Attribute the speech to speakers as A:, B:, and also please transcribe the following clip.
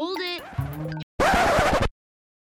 A: Hold it.